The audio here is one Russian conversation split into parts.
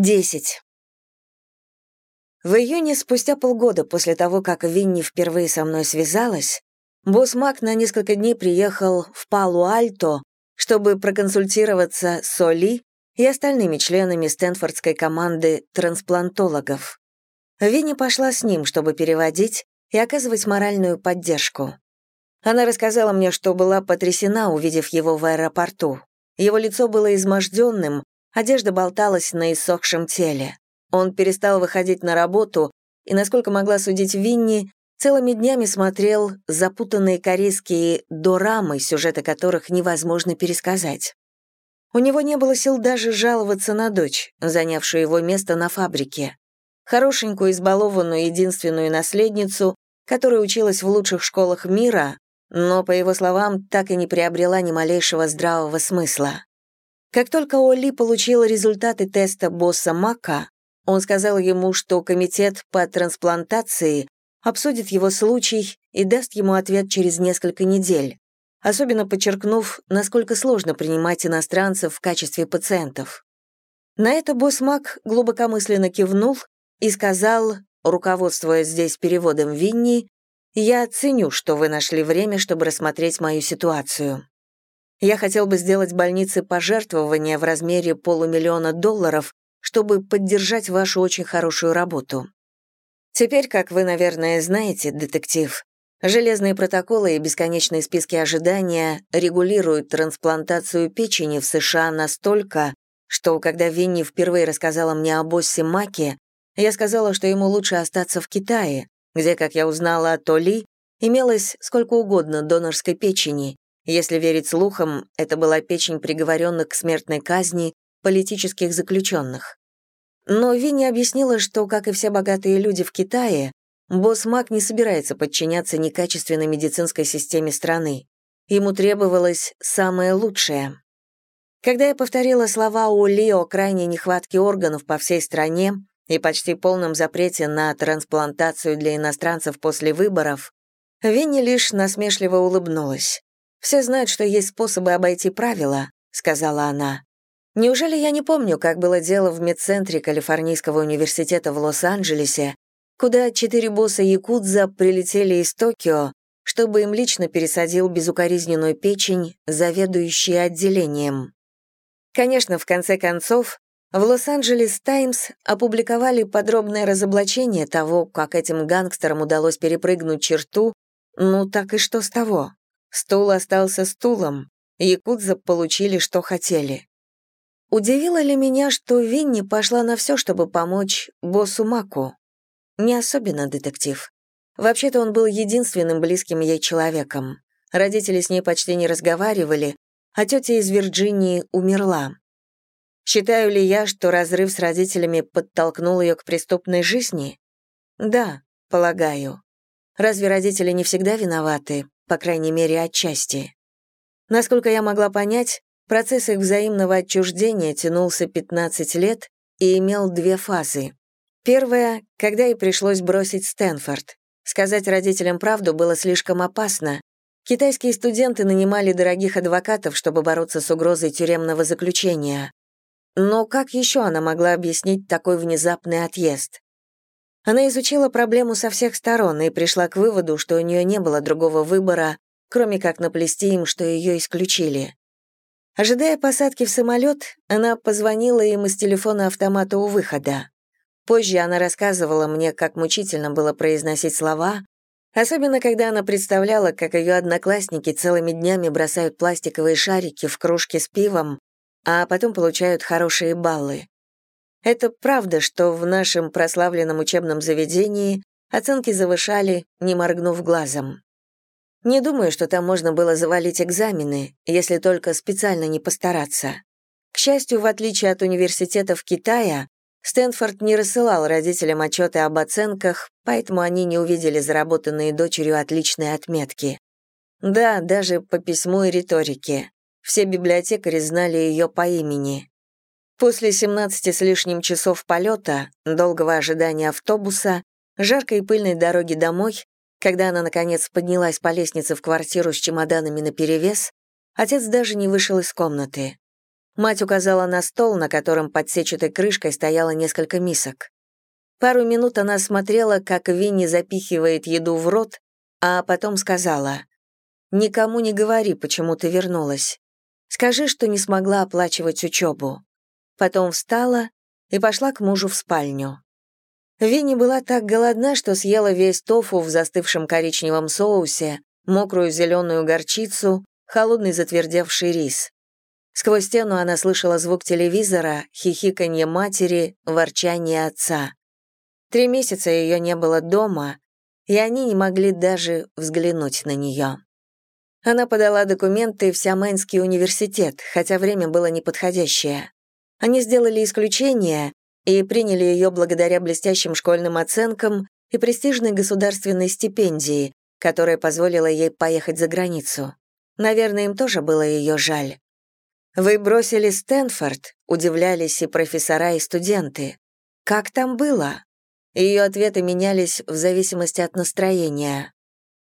10. В июне, спустя полгода после того, как Винни впервые со мной связалась, босс Мак на несколько дней приехал в Палу-Альто, чтобы проконсультироваться с Оли и остальными членами Стэнфордской команды трансплантологов. Винни пошла с ним, чтобы переводить и оказывать моральную поддержку. Она рассказала мне, что была потрясена, увидев его в аэропорту. Его лицо было изможденным, Одежда болталась на иссохшем теле. Он перестал выходить на работу и, насколько могла судить Винни, целыми днями смотрел запутанные корейские дорамы, сюжеты которых невозможно пересказать. У него не было сил даже жаловаться на дочь, занявшую его место на фабрике. Хорошенькую, избалованную единственную наследницу, которая училась в лучших школах мира, но, по его словам, так и не приобрела ни малейшего здравого смысла. Как только Оли получил результаты теста босса Мака, он сказал ему, что комитет по трансплантации обсудит его случай и даст ему ответ через несколько недель, особенно подчеркнув, насколько сложно принимать иностранцев в качестве пациентов. На это босс Мак глубокомысленно кивнул и сказал, руководствуясь здесь переводом Винни, «Я ценю, что вы нашли время, чтобы рассмотреть мою ситуацию. Я хотел бы сделать больнице пожертвование в размере полумиллиона долларов, чтобы поддержать вашу очень хорошую работу. Теперь, как вы, наверное, знаете, детектив, железные протоколы и бесконечные списки ожидания регулируют трансплантацию печени в США настолько, что когда Винни впервые рассказала мне о боссе Маке, я сказала, что ему лучше остаться в Китае, где, как я узнала от Оли, имелось сколько угодно донорской печени, если верить слухам, это была печень приговоренных к смертной казни политических заключенных. Но Винни объяснила, что, как и все богатые люди в Китае, босс Мак не собирается подчиняться некачественной медицинской системе страны. Ему требовалось самое лучшее. Когда я повторила слова Ули о крайней нехватке органов по всей стране и почти полном запрете на трансплантацию для иностранцев после выборов, Винни лишь насмешливо улыбнулась. «Все знают, что есть способы обойти правила», — сказала она. «Неужели я не помню, как было дело в медцентре Калифорнийского университета в Лос-Анджелесе, куда четыре босса Якудза прилетели из Токио, чтобы им лично пересадил безукоризненную печень, заведующий отделением. Конечно, в конце концов, в Лос-Анджелес Таймс опубликовали подробное разоблачение того, как этим гангстерам удалось перепрыгнуть черту, ну так и что с того? Стул остался стулом, якудза получили, что хотели. Удивило ли меня, что Винни пошла на все, чтобы помочь боссу Маку? Не особенно детектив. Вообще-то он был единственным близким ей человеком. Родители с ней почти не разговаривали, а тетя из Вирджинии умерла. Считаю ли я, что разрыв с родителями подтолкнул ее к преступной жизни? Да, полагаю. Разве родители не всегда виноваты, по крайней мере, отчасти. Насколько я могла понять, процесс их взаимного отчуждения тянулся 15 лет и имел две фазы. Первая, когда ей пришлось бросить Стэнфорд. Сказать родителям правду было слишком опасно. Китайские студенты нанимали дорогих адвокатов, чтобы бороться с угрозой тюремного заключения. Но как еще она могла объяснить такой внезапный отъезд? Она изучила проблему со всех сторон и пришла к выводу, что у нее не было другого выбора, кроме как наплести им, что ее исключили. Ожидая посадки в самолет, она позвонила им из телефона автомата у выхода. Позже она рассказывала мне, как мучительно было произносить слова, особенно когда она представляла, как ее одноклассники целыми днями бросают пластиковые шарики в кружки с пивом, а потом получают хорошие баллы. Это правда, что в нашем прославленном учебном заведении оценки завышали, не моргнув глазом. Не думаю, что там можно было завалить экзамены, если только специально не постараться. К счастью, в отличие от университетов Китая, Стэнфорд не рассылал родителям отчеты об оценках, поэтому они не увидели заработанные дочерью отличные отметки. Да, даже по письму и риторике. Все библиотекари знали ее по имени. После 17 с лишним часов полета, долгого ожидания автобуса, жаркой и пыльной дороги домой, когда она, наконец, поднялась по лестнице в квартиру с чемоданами наперевес, отец даже не вышел из комнаты. Мать указала на стол, на котором под сетчатой крышкой стояло несколько мисок. Пару минут она смотрела, как Винни запихивает еду в рот, а потом сказала, «Никому не говори, почему ты вернулась. Скажи, что не смогла оплачивать учебу». Потом встала и пошла к мужу в спальню. Винни была так голодна, что съела весь тофу в застывшем коричневом соусе, мокрую зеленую горчицу, холодный затвердевший рис. Сквозь стену она слышала звук телевизора, хихиканье матери, ворчание отца. Три месяца ее не было дома, и они не могли даже взглянуть на нее. Она подала документы в Сямэнский университет, хотя время было неподходящее. Они сделали исключение и приняли ее благодаря блестящим школьным оценкам и престижной государственной стипендии, которая позволила ей поехать за границу. Наверное, им тоже было ее жаль. «Вы бросили Стэнфорд?» — удивлялись и профессора, и студенты. «Как там было?» Ее ответы менялись в зависимости от настроения.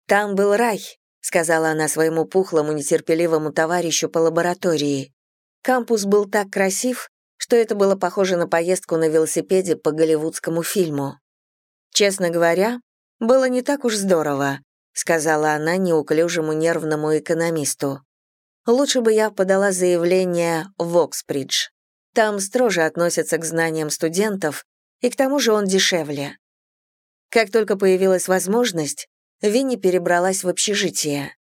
«Там был рай», — сказала она своему пухлому, нетерпеливому товарищу по лаборатории. Кампус был так красив, что это было похоже на поездку на велосипеде по голливудскому фильму. «Честно говоря, было не так уж здорово», — сказала она неуклюжему нервному экономисту. Лучше бы я подала заявление в Оксбридж. Там строже относятся к знаниям студентов, и к тому же он дешевле. Как только появилась возможность, Винни перебралась в общежитие.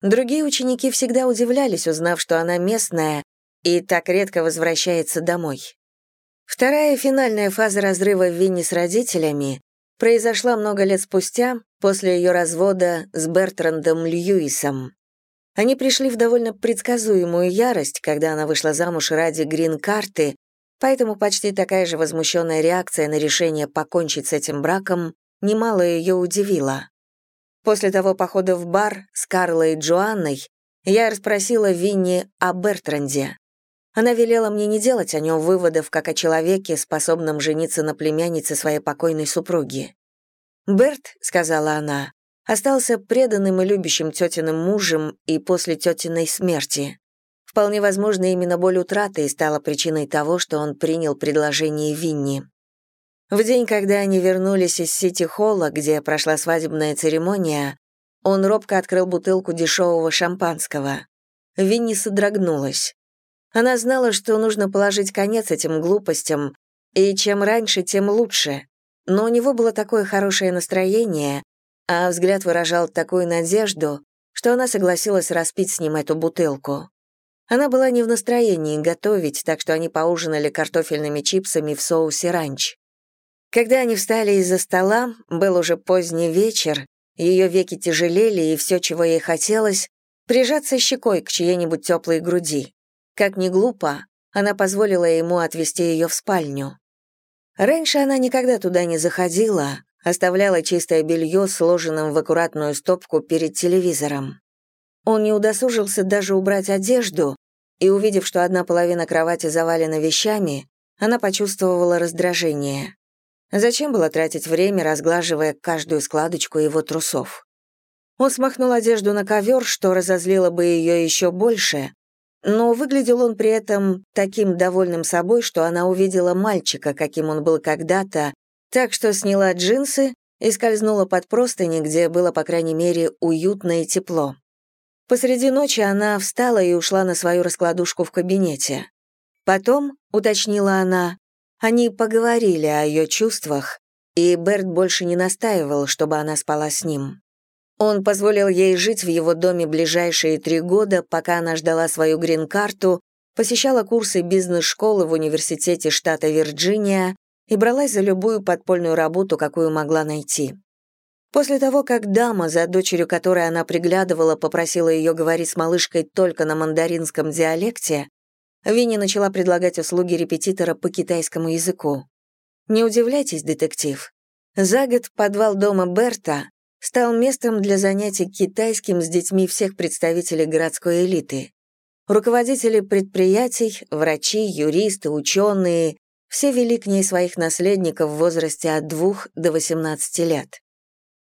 Другие ученики всегда удивлялись, узнав, что она местная и так редко возвращается домой. Вторая финальная фаза разрыва Винни с родителями произошла много лет спустя, после ее развода с Бертрандом Льюисом. Они пришли в довольно предсказуемую ярость, когда она вышла замуж ради грин-карты, поэтому почти такая же возмущенная реакция на решение покончить с этим браком немало ее удивила. После того похода в бар с Карлой и Джоанной я расспросила Винни о Бертранде. Она велела мне не делать о нем выводов, как о человеке, способном жениться на племяннице своей покойной супруги. «Берт», — сказала она, остался преданным и любящим тетиным мужем и после тетиной смерти. Вполне возможно, именно боль утраты и стала причиной того, что он принял предложение Винни. В день, когда они вернулись из Сити-Холла, где прошла свадебная церемония, он робко открыл бутылку дешевого шампанского. Винни содрогнулась. Она знала, что нужно положить конец этим глупостям, и чем раньше, тем лучше. Но у него было такое хорошее настроение, а взгляд выражал такую надежду, что она согласилась распить с ним эту бутылку. Она была не в настроении готовить, так что они поужинали картофельными чипсами в соусе ранч. Когда они встали из-за стола, был уже поздний вечер, ее веки тяжелели, и все, чего ей хотелось, прижаться щекой к чьей-нибудь теплой груди. Как ни глупо, она позволила ему отвезти ее в спальню. Раньше она никогда туда не заходила, оставляла чистое белье, сложенным в аккуратную стопку перед телевизором. Он не удосужился даже убрать одежду, и, увидев, что одна половина кровати завалена вещами, она почувствовала раздражение. Зачем было тратить время, разглаживая каждую складочку его трусов? Он смахнул одежду на ковер, что разозлило бы ее еще больше, но выглядел он при этом таким довольным собой, что она увидела мальчика, каким он был когда-то, так что сняла джинсы и скользнула под простыни, где было, по крайней мере, уютно и тепло. Посреди ночи она встала и ушла на свою раскладушку в кабинете. Потом, уточнила она, они поговорили о ее чувствах, и Берт больше не настаивал, чтобы она спала с ним. Он позволил ей жить в его доме ближайшие три года, пока она ждала свою грин-карту, посещала курсы бизнес-школы в университете штата Вирджиния и бралась за любую подпольную работу, какую могла найти. После того, как дама, за дочерью которой она приглядывала, попросила ее говорить с малышкой только на мандаринском диалекте, Винни начала предлагать услуги репетитора по китайскому языку. Не удивляйтесь, детектив. За год подвал дома Берта стал местом для занятий китайским с детьми всех представителей городской элиты. Руководители предприятий, врачи, юристы, ученые, все вели к ней своих наследников в возрасте от 2 до 18 лет.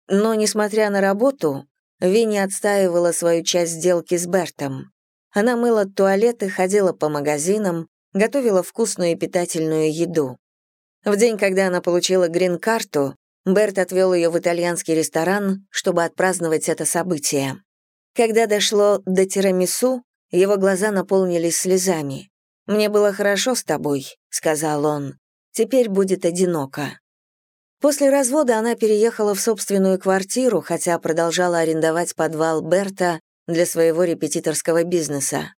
Но, несмотря на работу, Винни отстаивала свою часть сделки с Бертом. Она мыла туалеты, ходила по магазинам, готовила вкусную и питательную еду. В день, когда она получила грин-карту, Берт отвел ее в итальянский ресторан, чтобы отпраздновать это событие. Когда дошло до тирамису, его глаза наполнились слезами. «Мне было хорошо с тобой», — сказал он. «Теперь будет одиноко». После развода она переехала в собственную квартиру, хотя продолжала арендовать подвал Берта для своего репетиторского бизнеса.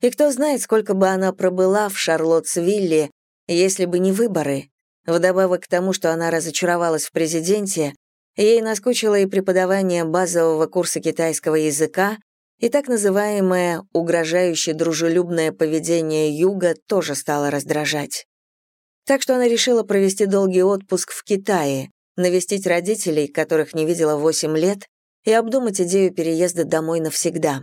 И кто знает, сколько бы она пробыла в Шарлоттсвилле, если бы не выборы. Вдобавок к тому, что она разочаровалась в президенте, ей наскучило и преподавание базового курса китайского языка, и так называемое угрожающе дружелюбное поведение Юга тоже стало раздражать. Так что она решила провести долгий отпуск в Китае, навестить родителей, которых не видела 8 лет, и обдумать идею переезда домой навсегда.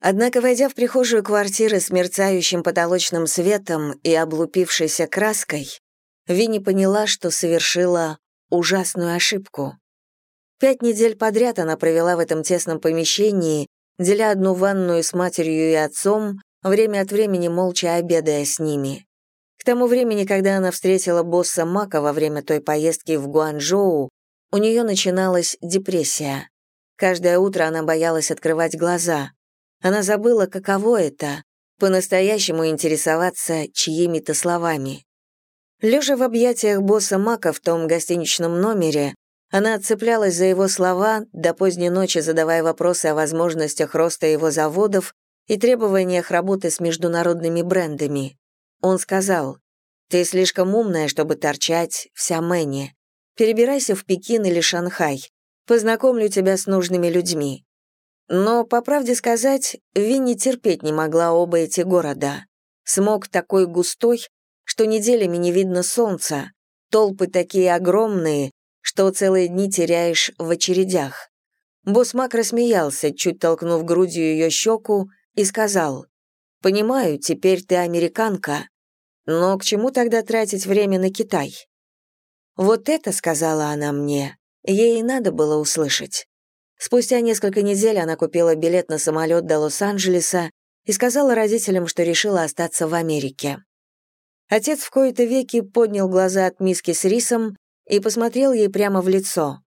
Однако, войдя в прихожую квартиры с мерцающим потолочным светом и облупившейся краской, Винни поняла, что совершила ужасную ошибку. Пять недель подряд она провела в этом тесном помещении, деля одну ванную с матерью и отцом, время от времени молча обедая с ними. К тому времени, когда она встретила босса Мака во время той поездки в Гуанчжоу, у нее начиналась депрессия. Каждое утро она боялась открывать глаза. Она забыла, каково это — по-настоящему интересоваться чьими-то словами. Лежа в объятиях босса Мака в том гостиничном номере, она отцеплялась за его слова, до поздней ночи задавая вопросы о возможностях роста его заводов и требованиях работы с международными брендами. Он сказал, «Ты слишком умная, чтобы торчать в Сямэне. Перебирайся в Пекин или Шанхай. Познакомлю тебя с нужными людьми». Но, по правде сказать, Винни терпеть не могла оба эти города. Смог такой густой, что неделями не видно солнца, толпы такие огромные, что целые дни теряешь в очередях. Босс Мак рассмеялся, чуть толкнув грудью ее щеку, и сказал, «Понимаю, теперь ты американка, но к чему тогда тратить время на Китай?» «Вот это», — сказала она мне, — ей надо было услышать. Спустя несколько недель она купила билет на самолет до Лос-Анджелеса и сказала родителям, что решила остаться в Америке. Отец в кои-то веки поднял глаза от миски с рисом и посмотрел ей прямо в лицо.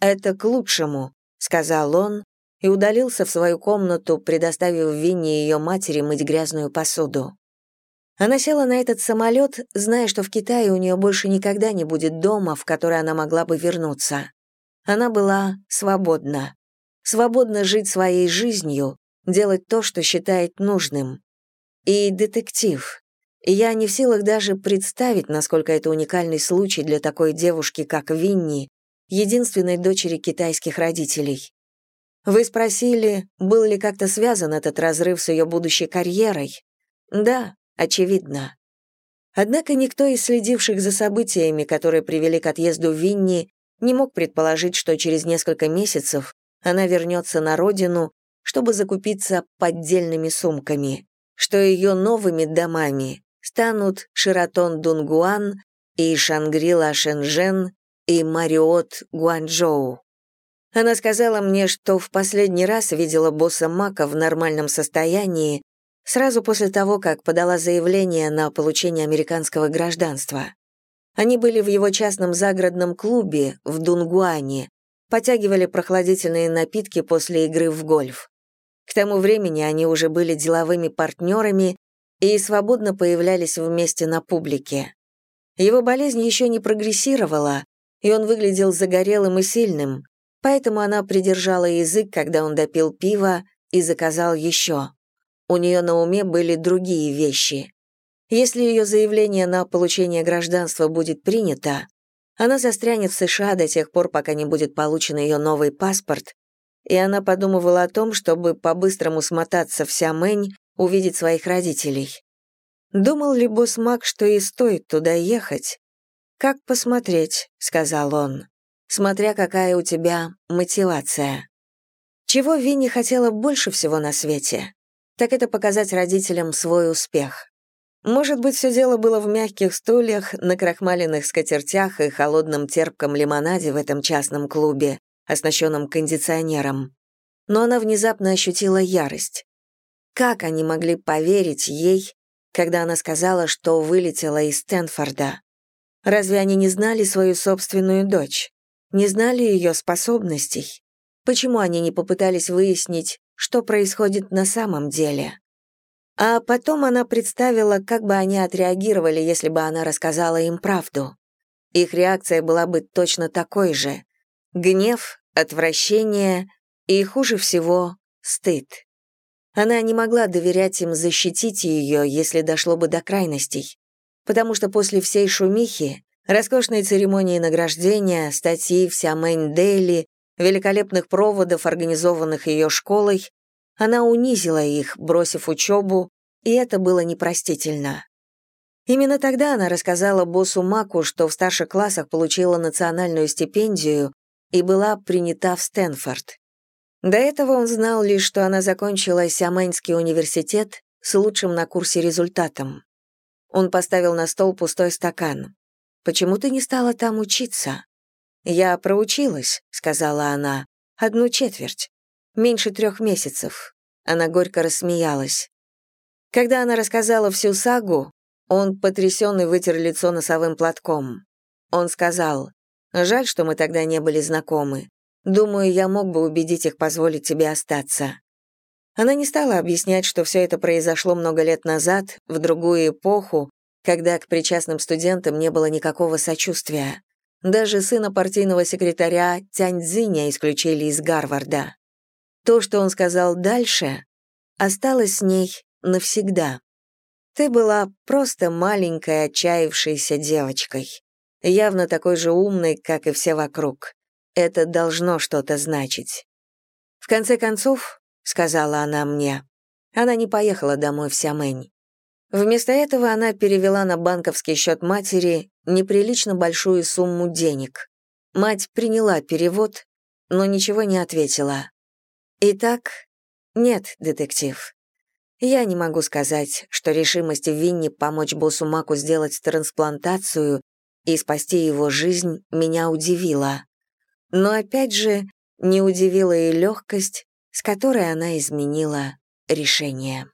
«Это к лучшему», — сказал он, и удалился в свою комнату, предоставив Винни и ее матери мыть грязную посуду. Она села на этот самолет, зная, что в Китае у нее больше никогда не будет дома, в который она могла бы вернуться. Она была свободна. Свободна жить своей жизнью, делать то, что считает нужным. И детектив. Я не в силах даже представить, насколько это уникальный случай для такой девушки, как Винни, единственной дочери китайских родителей. Вы спросили, был ли как-то связан этот разрыв с ее будущей карьерой? Да, очевидно. Однако никто из следивших за событиями, которые привели к отъезду Винни, не мог предположить, что через несколько месяцев она вернется на родину, чтобы закупиться поддельными сумками, что ее новыми домами станут Шератон Дунгуан и Шангрила Шэньчжэн и Мариот Гуанчжоу. Она сказала мне, что в последний раз видела босса Мака в нормальном состоянии сразу после того, как подала заявление на получение американского гражданства. Они были в его частном загородном клубе в Дунгуане, потягивали прохладительные напитки после игры в гольф. К тому времени они уже были деловыми партнерами и свободно появлялись вместе на публике. Его болезнь еще не прогрессировала, и он выглядел загорелым и сильным, поэтому она придержала язык, когда он допил пиво и заказал еще. У нее на уме были другие вещи. Если ее заявление на получение гражданства будет принято, она застрянет в США до тех пор, пока не будет получен ее новый паспорт, и она подумывала о том, чтобы по-быстрому смотаться в Сямэнь увидеть своих родителей. Думал ли босс Мак, что и стоит туда ехать? «Как посмотреть», — сказал он, «смотря какая у тебя мотивация». Чего Винни хотела больше всего на свете, так это показать родителям свой успех. Может быть, все дело было в мягких стульях, на крахмаленных скатертях и холодном терпком лимонаде в этом частном клубе, оснащенном кондиционером. Но она внезапно ощутила ярость. Как они могли поверить ей, когда она сказала, что вылетела из Стэнфорда? Разве они не знали свою собственную дочь? Не знали ее способностей? Почему они не попытались выяснить, что происходит на самом деле? А потом она представила, как бы они отреагировали, если бы она рассказала им правду. Их реакция была бы точно такой же. Гнев, отвращение и, хуже всего, стыд. Она не могла доверять им защитить ее, если дошло бы до крайностей, потому что после всей шумихи, роскошной церемонии награждения, статьи вся Мэйн Дейли, великолепных проводов, организованных ее школой, она унизила их, бросив учебу, и это было непростительно. Именно тогда она рассказала боссу Маку, что в старших классах получила национальную стипендию и была принята в Стэнфорд. До этого он знал лишь, что она закончила Сиамэнский университет с лучшим на курсе результатом. Он поставил на стол пустой стакан. «Почему ты не стала там учиться?» «Я проучилась», — сказала она, — «одну четверть. Меньше трех месяцев». Она горько рассмеялась. Когда она рассказала всю сагу, он, потрясенный, вытер лицо носовым платком. Он сказал, «Жаль, что мы тогда не были знакомы. Думаю, я мог бы убедить их позволить тебе остаться». Она не стала объяснять, что все это произошло много лет назад, в другую эпоху, когда к причастным студентам не было никакого сочувствия. Даже сына партийного секретаря Тянь Цзиня исключили из Гарварда. То, что он сказал дальше, осталось с ней навсегда. Ты была просто маленькой отчаявшейся девочкой, явно такой же умной, как и все вокруг. Это должно что-то значить. В конце концов, сказала она мне, она не поехала домой в Сямэнь. Вместо этого она перевела на банковский счет матери неприлично большую сумму денег. Мать приняла перевод, но ничего не ответила. Итак, нет, детектив. Я не могу сказать, что решимость Винни помочь боссу Маку сделать трансплантацию и спасти его жизнь меня удивила. Но опять же, не удивила и легкость, с которой она изменила решение.